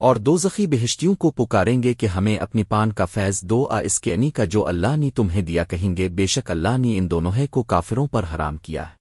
اور دوزخی بہشتیوں کو پکاریں گے کہ ہمیں اپنی پان کا فیض دو آ اس کے انی کا جو اللہ نے تمہیں دیا کہیں گے، بے شک اللہ نے ان دونوں کو کافروں پر حرام کیا ہے۔